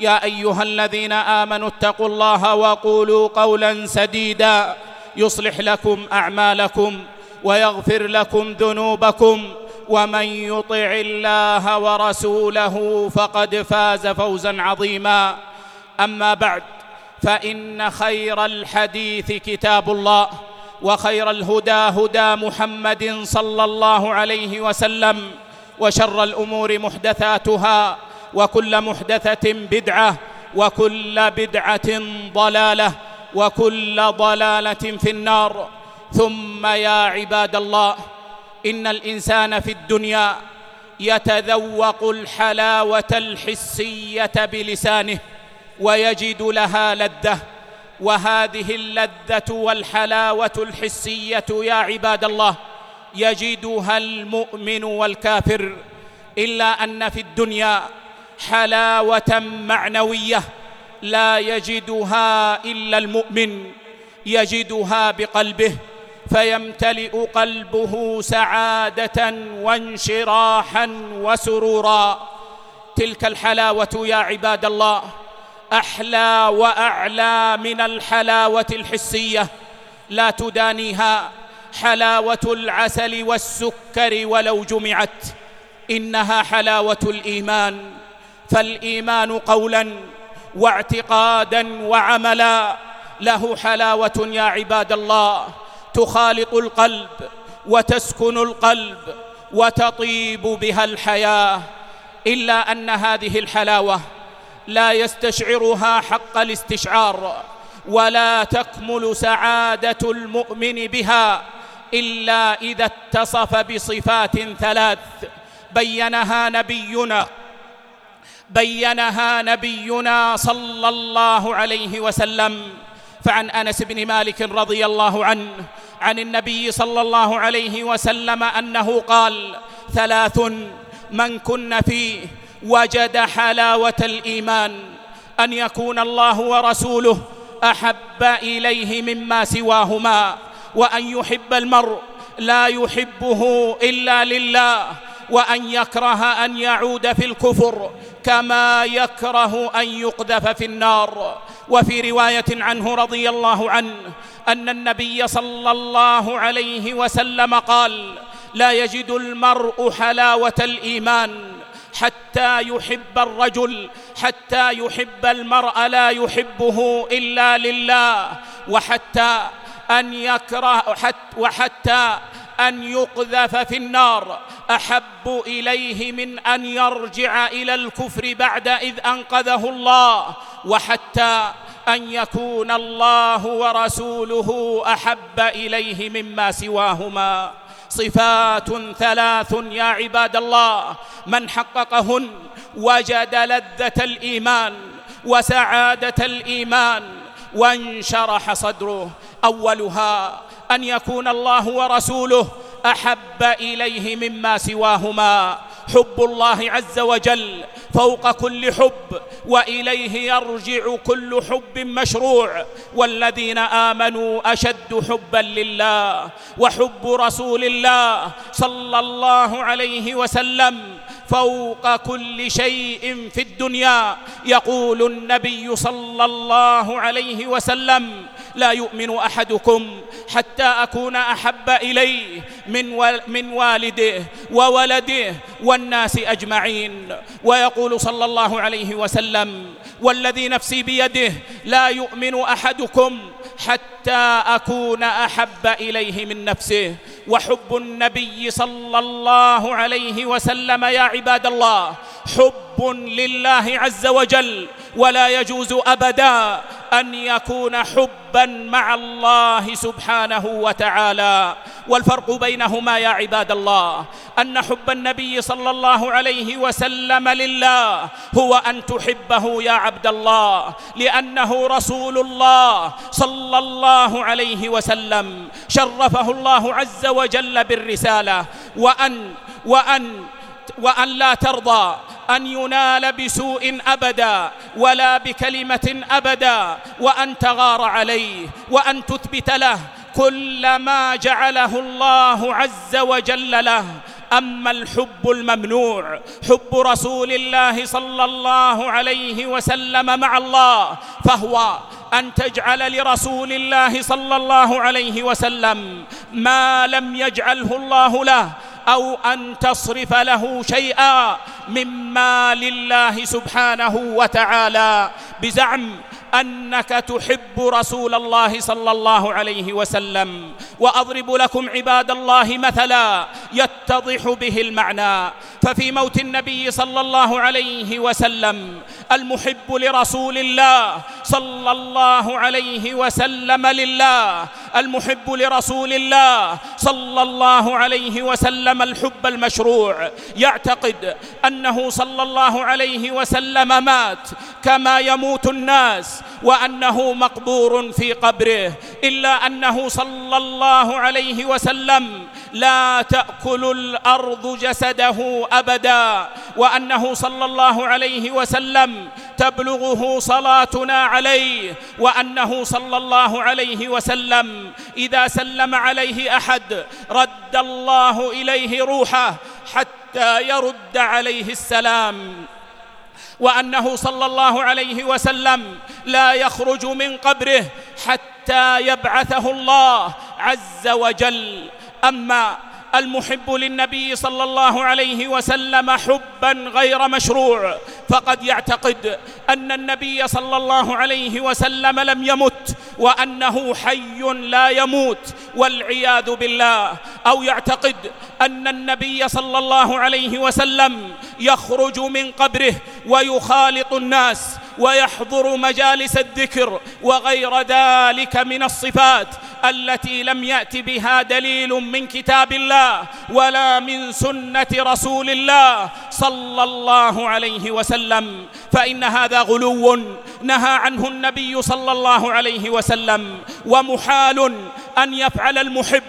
يا أيها الذين آمنوا اتقوا الله وقولوا قولا سديدا يصلح لكم أعمالكم ويغفر لكم ذنوبكم ومن يطع الله ورسوله فقد فاز فوزا عظيما أما بعد فإن خير الحديث كتاب الله وخير الهدى هدى محمد صلى الله عليه وسلم وشر الأمور محدثاتها وكل محدثة بدعة وكل بدعة ضلالة وكل ضلالة في النار. ثم يا عباد الله إن الإنسان في الدنيا يتذوق الحلاوة الحسية بلسانه ويجد لها لذة. وهذه اللذة والحلاوة الحسية يا عباد الله يجدها المؤمن والكافر إلا أن في الدنيا حلاوة معنوية لا يجدها إلا المؤمن يجدها بقلبه فيمتلئ قلبه سعادة وانشراحا وسرورا. تلك الحلاوة يا عباد الله أحلى وأعلى من الحلاوة الحسية. لا تدانيها حلاوة العسل والسكر ولو جمعت. إنها حلاوة الإيمان. فالإيمان قولا واعتقادا وعملا له حلاوة يا عباد الله تخالط القلب وتسكن القلب وتطيب بها الحياة إلا أن هذه الحلاوة لا يستشعرها حق الاستشعار ولا تكمل سعادة المؤمن بها إلا إذا اتصف بصفات ثلاث بينها نبينا بينها نبينا صلى الله عليه وسلم فعن انس بن مالك رضي الله عنه عن النبي صلى الله عليه وسلم انه قال ثلاث من كن فيه وجد حلاوه الايمان ان يكون الله ورسوله احب اليه مما سواهما وان يحب المرء لا يحبه الا لله وأن يكره أن يعود في الكفر كما يكره أن يقذف في النار. وفي رواية عنه رضي الله عنه أن النبي صلى الله عليه وسلم قال لا يجد المرء حلاوة الإيمان حتى يحب الرجل حتى يحب المرء لا يحبه إلا لله وحتى أن يكره حتى وحتى أن يقذف في النار. أحب إليه من أن يرجع إلى الكفر بعد إذ أنقذه الله. وحتى أن يكون الله ورسوله أحب إليه مما سواهما. صفات ثلاث يا عباد الله. من حققهن وجد لذة الإيمان وسعادة الإيمان وانشرح صدره. أولها أن يكون الله ورسوله أحب إليه مما سواهما. حب الله عز وجل فوق كل حب وإليه يرجع كل حب مشروع. والذين آمنوا أشد حبا لله وحب رسول الله صلى الله عليه وسلم فوق كل شيء في الدنيا. يقول النبي صلى الله عليه وسلم لا يؤمن أحدكم حتى أكون أحب إليه من من والده وولده والناس أجمعين. ويقول صلى الله عليه وسلم والذي نفسي بيده لا يؤمن أحدكم حتى أكون أحب إليه من نفسه. وحب النبي صلى الله عليه وسلم يا عباد الله حب لله عز وجل ولا يجوز أبدا أن يكون حبا مع الله سبحانه وتعالى. والفرق بينهما يا عباد الله. أن حب النبي صلى الله عليه وسلم لله هو أن تحبه يا عبد الله. لأنه رسول الله صلى الله عليه وسلم. شرفه الله عز وجل بالرسالة. وأن وأن وأن لا ترضى أن ينال بسوء أبدا ولا بكلمة أبدا وأن تغار عليه وأن تثبت له كل ما جعله الله عز وجل له. أما الحب الممنوع حب رسول الله صلى الله عليه وسلم مع الله فهو أن تجعل لرسول الله صلى الله عليه وسلم ما لم يجعله الله له أو أن تصرف له شيئا مما لله سبحانه وتعالى بزعم أنك تحب رسول الله صلى الله عليه وسلم وأضرب لكم عباد الله مثلا يتضح به المعنى. ففي موت النبي صلى الله عليه وسلم المحب لرسول الله صلى الله عليه وسلم لله المحب لرسول الله صلى الله عليه وسلم الحب المشروع. يعتقد أنه صلى الله عليه وسلم مات كما يموت الناس وأنه مقبور في قبره إلا أنه صلى الله عليه وسلم لا تأكل الأرض جسده أبدا وأنه صلى الله عليه وسلم تبلغه صلاتنا عليه وأنه صلى الله عليه وسلم إذا سلم عليه أحد رد الله إليه روحه حتى يرد عليه السلام وأنه صلى الله عليه وسلم لا يخرج من قبره حتى يبعثه الله عز وجل. أما المحب للنبي صلى الله عليه وسلم حبا غير مشروع فقد يعتقد أن النبي صلى الله عليه وسلم لم يمت وأنه حي لا يموت والعياذ بالله. أو يعتقد أن النبي صلى الله عليه وسلم يخرج من قبره ويخالط الناس ويحضر مجالس الذكر وغير ذلك من الصفات التي لم يأت بها دليل من كتاب الله ولا من سنة رسول الله صلى الله عليه وسلم. فإن هذا غلو نهى عنه النبي صلى الله عليه وسلم ومحال أن يفعل المحب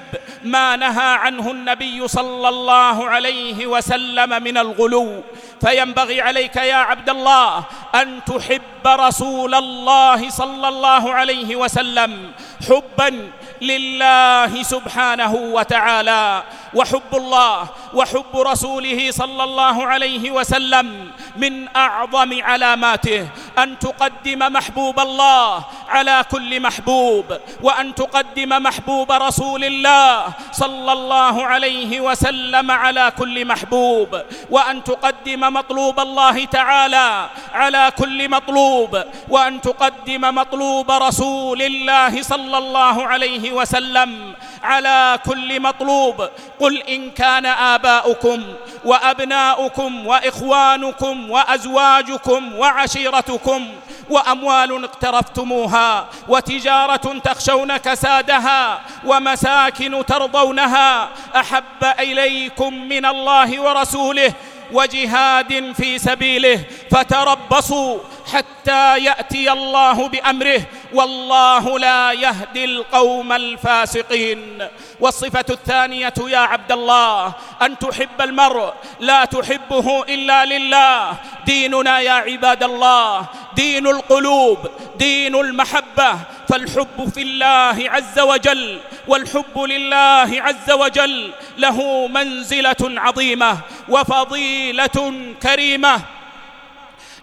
ما نهى عنه النبي صلى الله عليه وسلم من الغلو. فينبغي عليك يا عبد الله أن تحب رسول الله صلى الله عليه وسلم حبا لله سبحانه وتعالى. وحب الله وحب رسوله صلى الله عليه وسلم من أعظم علاماته. أن تقدم محبوب الله على كل محبوب وأن تقدم محبوب رسول الله صلى الله عليه وسلم على كل محبوب وأن تقدم مطلوب الله تعالى على كل مطلوب وأن تقدم مطلوب رسول الله صلى الله عليه وسلم على كل مطلوب. قل إن كان آباؤكم وأبناؤكم وإخوانكم وأزواجكم وعشيرتكم وأموال اقترفتموها وتجارة تخشون كسادها ومساكن ترضونها أحب إليكم من الله ورسوله وجهاد في سبيله فتربصوا حتى يأتي الله بأمره والله لا يهدي القوم الفاسقين. والصفة الثانية يا عبد الله أن تحب المرء لا تحبه إلا لله. ديننا يا عباد الله دين القلوب دين المحبة. فالحب في الله عز وجل والحب لله عز وجل له منزلة عظيمة وفضيلة كريمة.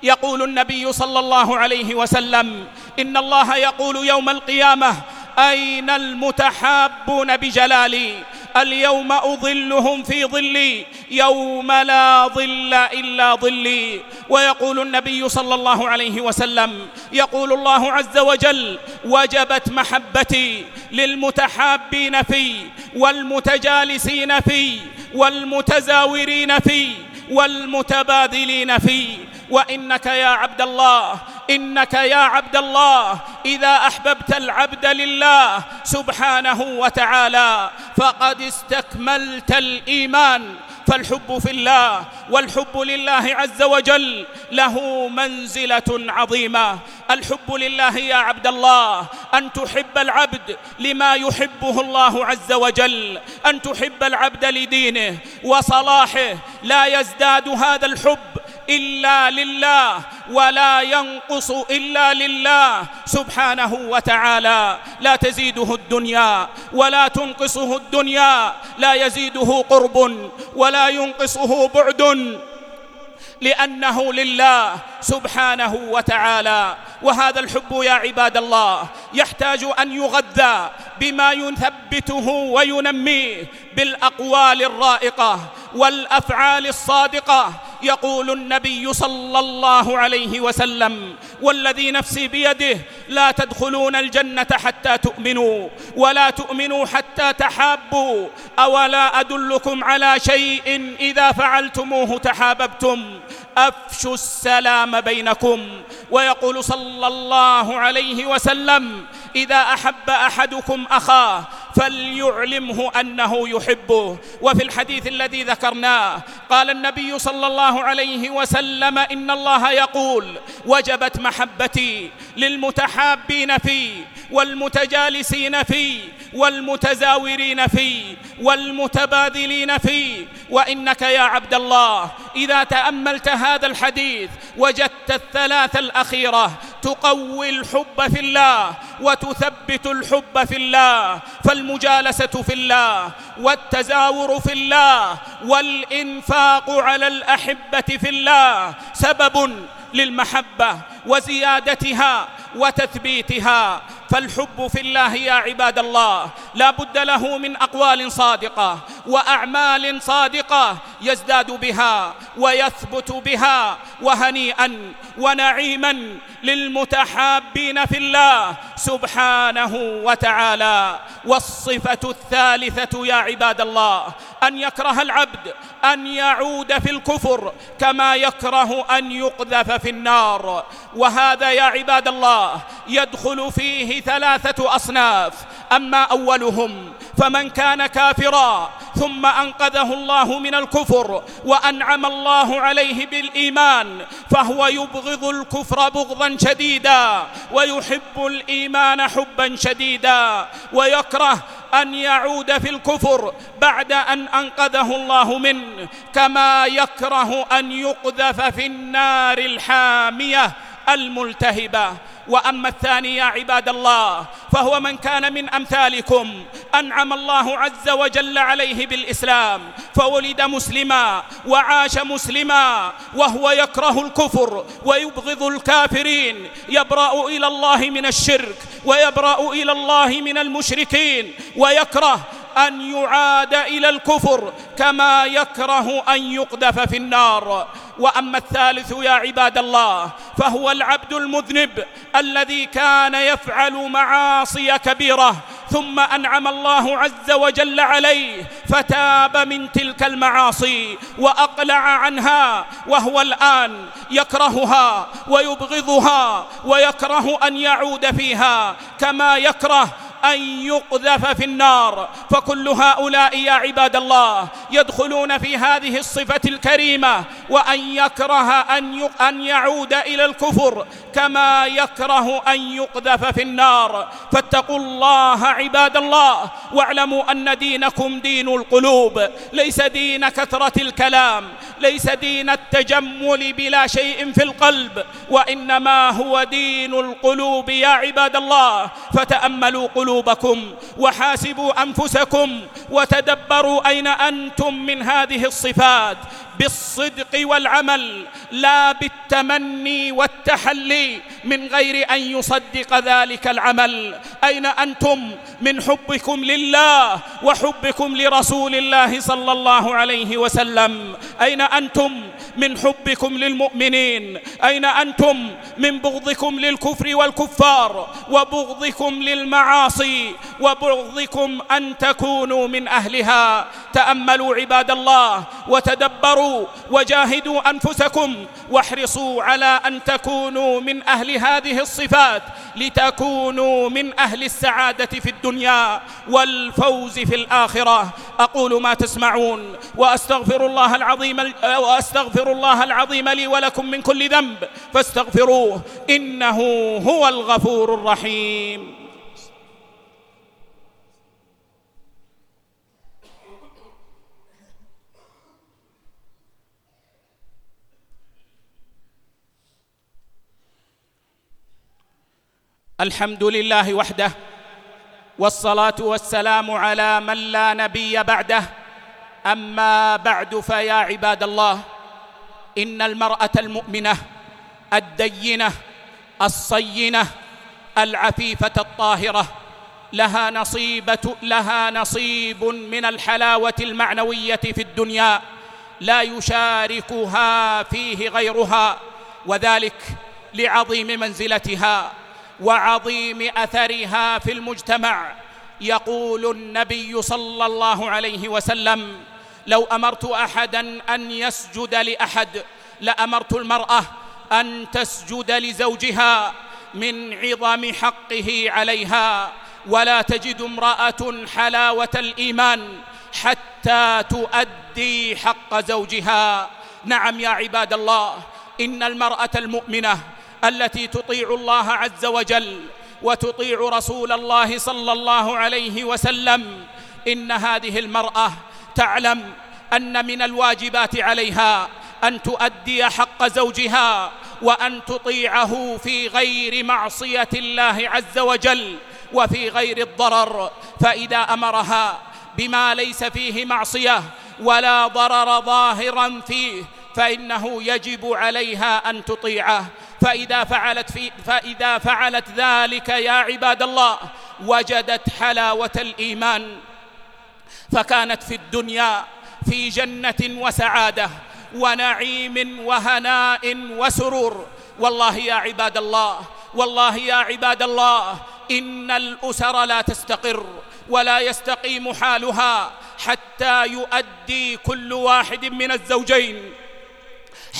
يقول النبي صلى الله عليه وسلم إن الله يقول يوم القيامة أين المتحابون بجلالي؟ اليوم أظلهم في ظلي يوم لا ظل إلا ظلي. ويقول النبي صلى الله عليه وسلم يقول الله عز وجل وجبت محبتي للمتحابين في والمتجالسين في والمتزاورين في والمتبادلين في. وإنك يا عبد الله إنك يا عبد الله إذا أحببت العبد لله سبحانه وتعالى فقد استكملت الإيمان. فالحب في الله والحب لله عز وجل له منزلة عظيمة. الحب لله يا عبد الله أن تحب العبد لما يحبه الله عز وجل أن تحب العبد لدينه وصلاحه. لا يزداد هذا الحب إلا لله ولا ينقص إلا لله سبحانه وتعالى. لا تزيده الدنيا ولا تنقصه الدنيا. لا يزيده قرب ولا ينقصه بعد. لأنه لله سبحانه وتعالى. وهذا الحب يا عباد الله يحتاج أن يغذى بما يثبته وينميه بالأقوال الرائقة والأفعال الصادقة. يقول النبي صلى الله عليه وسلم والذي نفسي بيده لا تدخلون الجنة حتى تؤمنوا ولا تؤمنوا حتى تحابوا أولا أدلكم على شيء إذا فعلتموه تحاببتم؟ أفشوا السلام بينكم ويقول صلى الله عليه وسلم إذا أحب أحدكم أخاه فليعلمه أنه يحبه. وفي الحديث الذي ذكرناه قال النبي صلى الله عليه وسلم إن الله يقول وجبت محبتي للمتحابين في والمتجالسين فيه والمتزاورين فيه والمتبادلين فيه وإنك يا عبد الله إذا تأملت هذا الحديث وجدت الثلاث الأخيرة تقوي الحب في الله وتثبت الحب في الله فالمجالسة في الله والتزاور في الله والإنفاق على الأحبة في الله سبب للمحبة وزيادتها وتثبيتها. فالحب في الله يا عباد الله لا بد له من أقوال صادقة وأعمال صادقة يزداد بها ويثبت بها وهنيئا ونعيما للمتحابين في الله سبحانه وتعالى والصفة الثالثة يا عباد الله أن يكره العبد أن يعود في الكفر كما يكره أن يقذف في النار. وهذا يا عباد الله يدخل فيه ثلاثة أصناف. أما أولهم فمن كان كافرا ثم أنقذه الله من الكفر وأنعم الله عليه بالإيمان فهو يبغض الكفر بغضا شديدا ويحب الإيمان حبا شديدا ويكره أن يعود في الكفر بعد أن أنقذه الله منه كما يكره أن يقذف في النار الحامية. الملتهبة. وأما الثاني يا عباد الله فهو من كان من أمثالكم. أنعم الله عز وجل عليه بالإسلام. فولد مسلما وعاش مسلما وهو يكره الكفر ويبغض الكافرين. يبرأ إلى الله من الشرك ويبرأ إلى الله من المشركين. ويكره أن يعاد إلى الكفر كما يكره أن يقذف في النار. وأما الثالث يا عباد الله فهو العبد المذنب الذي كان يفعل معاصي كبيرة ثم أنعم الله عز وجل عليه فتاب من تلك المعاصي وأقلع عنها وهو الآن يكرهها ويبغضها ويكره أن يعود فيها كما يكره أن يقذف في النار. فكل هؤلاء يا عباد الله يدخلون في هذه الصفة الكريمة وأن يكره أن, أن يعود إلى الكفر كما يكره أن يقذف في النار. فاتقوا الله عباد الله واعلموا أن دينكم دين القلوب. ليس دين كثرة الكلام ليس دين التجمل بلا شيء في القلب وإنما هو دين القلوب يا عباد الله. فتأملوا قلوبكم قلوبكم وحاسبوا أنفسكم وتدبروا أين أنتم من هذه الصفات بالصدق والعمل لا بالتمني والتحلي من غير أن يصدق ذلك العمل. أين أنتم؟ من حبكم لله وحبكم لرسول الله صلى الله عليه وسلم. أين أنتم؟ من حبكم للمؤمنين. أين أنتم؟ من بغضكم للكفر والكفار وبغضكم للمعاصي وبغضكم أن تكونوا من أهلها. تأملوا عباد الله وتدبروا وجاهدوا أنفسكم واحرصوا على أن تكونوا من أهل هذه الصفات لتكونوا من أهل السعادة في الدنيا والفوز في الآخرة. أقول ما تسمعون وأستغفر الله العظيم وأستغفر استغفر الله العظيم لي ولكم من كل ذنب فاستغفروه إنه هو الغفور الرحيم. الحمد لله وحده والصلاه والسلام على من لا نبي بعده اما بعد فيا عباد الله ان المرأة المؤمنة الدينة الصينة العفيفة الطاهرة لها نصيبة لها نصيب من الحلاوة المعنوية في الدنيا لا يشاركها فيه غيرها وذلك لعظيم منزلتها وعظيم اثرها في المجتمع يقول النبي صلى الله عليه وسلم لو أمرت أحدا أن يسجد لأحد لأمرت المرأة أن تسجد لزوجها من عظم حقه عليها ولا تجد امرأة حلاوة الإيمان حتى تؤدي حق زوجها. نعم يا عباد الله إن المرأة المؤمنة التي تطيع الله عز وجل وتطيع رسول الله صلى الله عليه وسلم إن هذه المرأة تعلم أن من الواجبات عليها أن تؤدي حق زوجها وأن تطيعه في غير معصية الله عز وجل وفي غير الضرر. فإذا أمرها بما ليس فيه معصية ولا ضرر ظاهرا فيه فإنه يجب عليها أن تطيعه. فإذا فعلت في فإذا فعلت ذلك يا عباد الله وجدت حلاوة الإيمان. فكانت في الدنيا في جنة وسعادة ونعيم وهناء وسرور. والله يا عباد الله والله يا عباد الله إن الأسر لا تستقر ولا يستقيم حالها حتى يؤدي كل واحد من الزوجين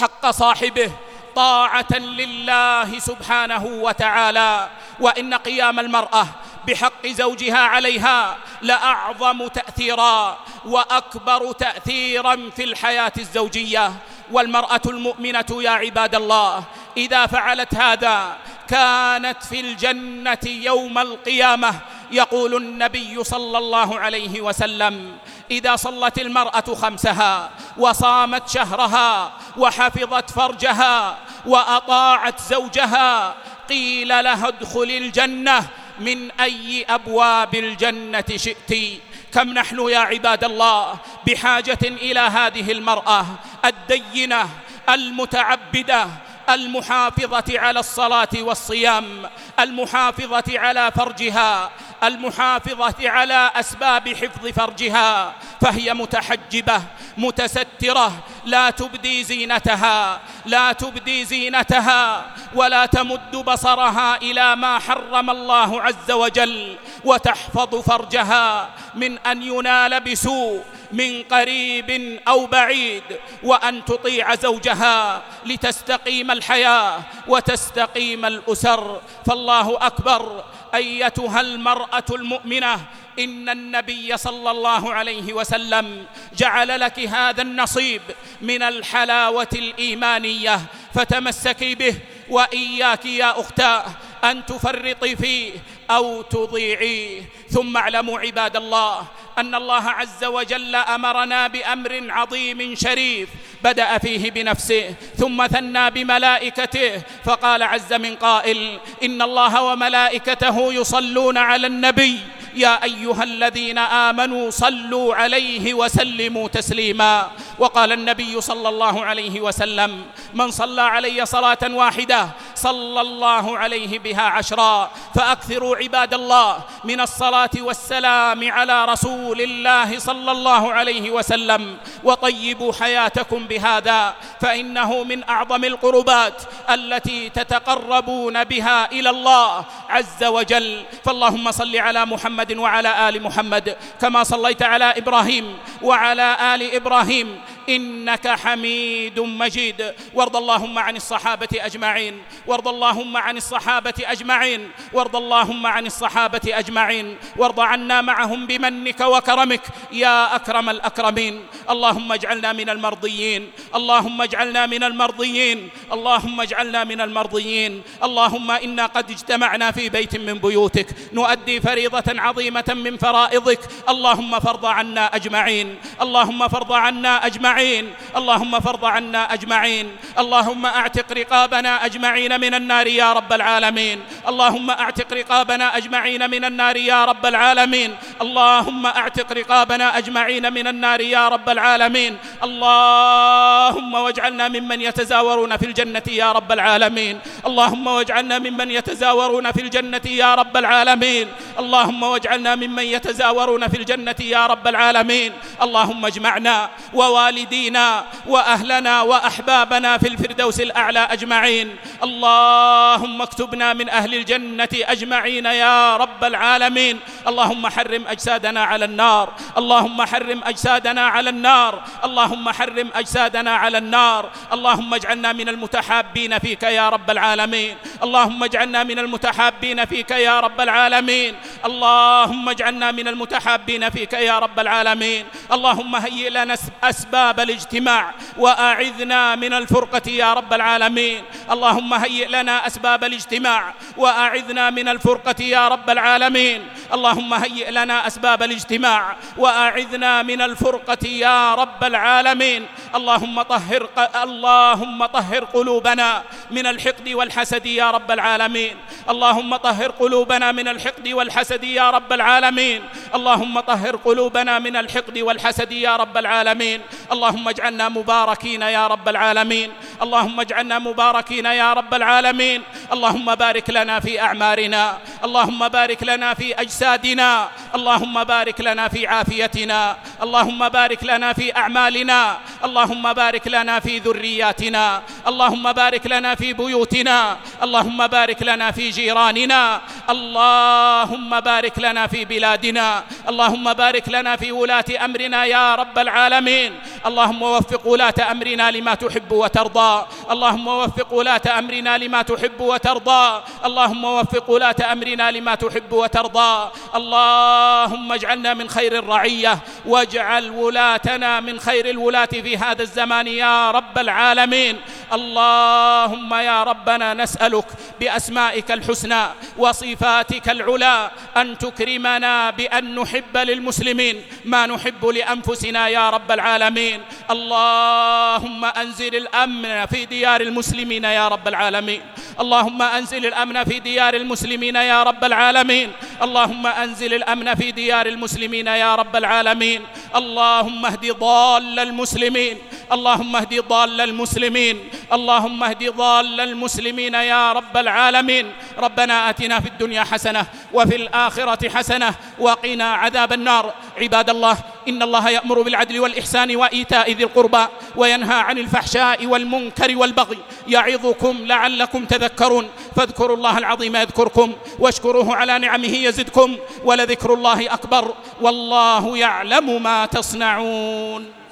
حق صاحبه طاعة لله سبحانه وتعالى. وإن قيام المرأة بحق زوجها عليها لأعظم تأثيرا وأكبر تأثيرا في الحياة الزوجية. والمرأة المؤمنة يا عباد الله إذا فعلت هذا كانت في الجنة يوم القيامة. يقول النبي صلى الله عليه وسلم إذا صلت المرأة خمسها وصامت شهرها وحفظت فرجها وأطاعت زوجها قيل لها ادخل الجنة. من أي أبواب الجنة شئت كم نحن يا عباد الله بحاجة إلى هذه المرأة الدينة المتعبدة المحافظة على الصلاة والصيام المحافظة على فرجها المحافظة على أسباب حفظ فرجها فهي متحجبة متسترة لا تبدي زينتها لا تبدي زينتها ولا تمد بصرها إلى ما حرم الله عز وجل وتحفظ فرجها من أن ينال بسوء من قريب أو بعيد وأن تطيع زوجها لتستقيم الحياة وتستقيم الأسر. فالله أكبر. أيتها المرأة المؤمنة إن النبي صلى الله عليه وسلم جعل لك هذا النصيب من الحلاوة الإيمانية فتمسكي به وإياك يا أختاه أن تفرطي فيه أو تضيعيه. ثم اعلموا عباد الله أن الله عز وجل أمرنا بأمر عظيم شريف بدأ فيه بنفسه ثم ثنى بملائكته فقال عز من قائل إن الله وملائكته يصلون على النبي. يا أيها الذين آمنوا صلوا عليه وسلموا تسليما. وقال النبي صلى الله عليه وسلم من صلى علي صلاة واحدة صلى الله عليه بها عشرا. فأكثروا عباد الله من الصلاة والسلام على رسول الله صلى الله عليه وسلم وطيبوا حياتكم بهذا فإنه من أعظم القربات التي تتقربون بها إلى الله عز وجل. فاللهم صل على محمد وعلى آل محمد كما صليت على إبراهيم وعلى آل إبراهيم إنك حميد مجيد. وارض اللهم عن الصحابة أجمعين. وارض اللهم عن الصحابة أجمعين. وارض اللهم عن الصحابة أجمعين. وارض عنا معهم بمنك وكرمك. يا أكرم الأكرمين. اللهم اجعلنا من المرضيين. اللهم اجعلنا من المرضيين. اللهم اجعلنا من المرضيين. اللهم إنا قد اجتمعنا في بيت من بيوتك. نؤدي فريضة عظيمة من فرائضك. اللهم فرض عنا أجمعين. اللهم فرض عنا أجمعين. أجمعين. اللهم فرض عنا أجمعين. اللهم أعتق رقابنا أجمعين من النار يا رب العالمين. اللهم أعتق رقابنا أجمعين من النار يا رب العالمين. اللهم أعتق رقابنا أجمعين من النار يا رب العالمين. الله اللهم واجعلنا ممن يتزاورون في الجنة يا رب العالمين. اللهم واجعلنا ممن يتزاورون في الجنة يا رب العالمين. اللهم واجعلنا ممن يتزاورون في الجنة يا رب العالمين. اللهم اجمعنا ووالدينا وأهلنا وأحبابنا في الفردوس الأعلى أجمعين. اللهم اكتبنا من أهل الجنة أجمعين يا رب العالمين. اللهم حرم أجسادنا على النار. اللهم حرم أجسادنا على النار. اللهم حرم أجسادنا على النار. اللهم اجعلنا من المتحابين فيك يا رب العالمين. اللهم اجعلنا من المتحابين فيك يا رب العالمين. اللهم اجعلنا من المتحابين فيك يا رب العالمين. اللهم هيئ لنا أسباب الاجتماع وأعذنا من الفرقة يا رب العالمين. اللهم هيئ لنا أسباب الاجتماع وأعذنا من الفرقة يا رب العالمين. اللهم هيئ لنا أسباب الاجتماع وأعذنا من الفرقة يا رب العالمين. اللهم طهر اللهم طهر قلوبنا من الحقد والحسد يا رب العالمين. اللهم طهر قلوبنا من الحقد والحسد يا رب العالمين. اللهم طهر قلوبنا من الحقد والحسد يا رب العالمين. اللهم اجعلنا مباركين يا رب العالمين. اللهم اجعلنا مباركين يا رب العالمين. اللهم بارك لنا في أعمارنا. اللهم بارك لنا في أجسادنا. اللهم بارك لنا في عافيتنا. اللهم بارك لنا في أعمالنا. اللهم بارك وبارك لنا في ذرياتنا اللهم بارك لنا في بيوتنا اللهم بارك لنا في جيراننا اللهم بارك لنا في بلادنا اللهم بارك لنا في ولاة أمرنا يا رب العالمين. اللهم وفق ولاة أمرنا لما تحب وترضى اللهم وفق ولاة أمرنا لما تحب وترضى اللهم وفق ولاة أمرنا لما تحب وترضى. اللهم اجعلنا من خير الرعية واجعل ولاتنا من خير الولاة في هذا الزمان يا رب العالمين. اللهم يا ربنا نسألك بأسمائك الحسنى وصفاتك العلى أن تكرمنا بأن نحب للمسلمين ما نحب لأنفسنا يا رب العالمين اللهم أنزل الأمن في ديار المسلمين يا رب العالمين اللهم أنزل الأمن في ديار المسلمين يا رب العالمين اللهم أنزل الأمن في ديار المسلمين يا رب العالمين اللهم اهد ضال المسلمين اللهم اهد ضال المسلمين اللهم اهد ضال المسلمين يا رب العالمين. ربنا آتنا في الدنيا حسنة وفي الآخرة حسنة وقنا عذاب النار. عباد الله إن الله يأمر بالعدل والإحسان وإيتاء ذي القربى وينهى عن الفحشاء والمنكر والبغي يعظكم لعلكم تذكرون. فاذكروا الله العظيم يذكركم واشكروه على نعمه يزدكم ولذكر الله أكبر. والله يعلم ما تصنعون.